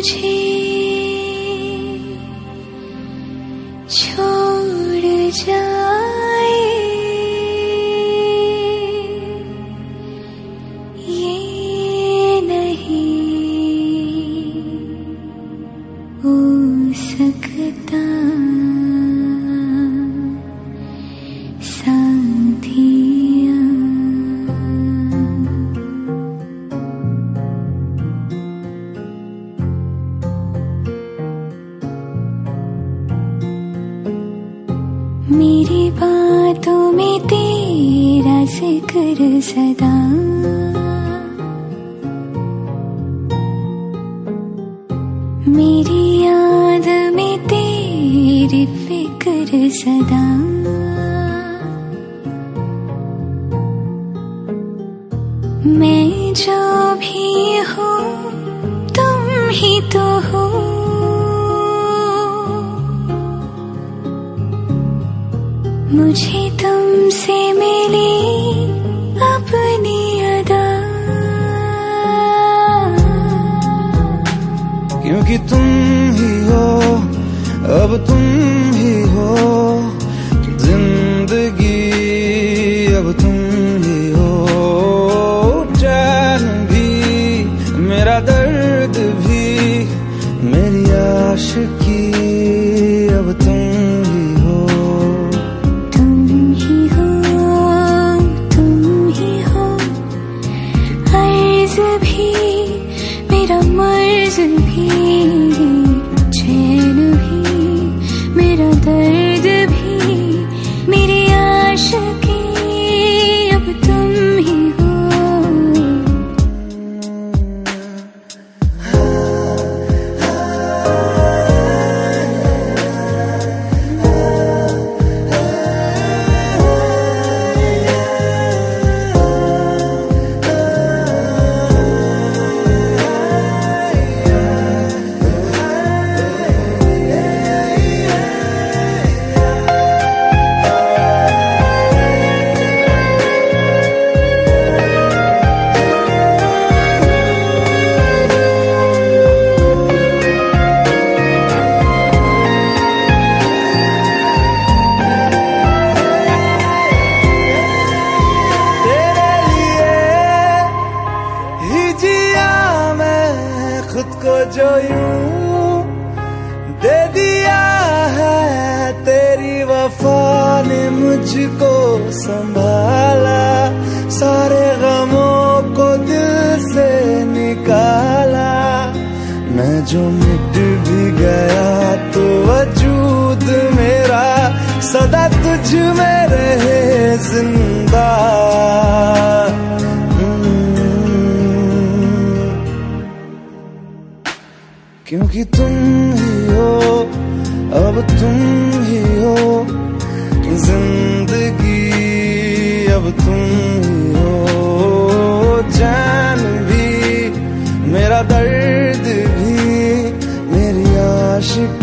मुझे छोड़ जाए। ये नहीं हो सकता। मेरी बातों में तेरा ज़िक्र सदा। मेरी याद में तेरी फ़िक्र सदा। मैं जो भी हूँ, तुम ही तो हो। मुझे तुमसे मिली अपनी अदा। क्योंकि तुम ही हो अब तुम ही मुझको संभाला, सारे गमों को दिल से निकाला। मैं जो मिट भी गया तो वजूद मेरा, सदा तुझ में रहे ज़िंदा। हम्म। क्योंकि तुम ही हो, अब तुम ही हो। तुम हो चैन भी मेरा दर्द भी मेरी आशिक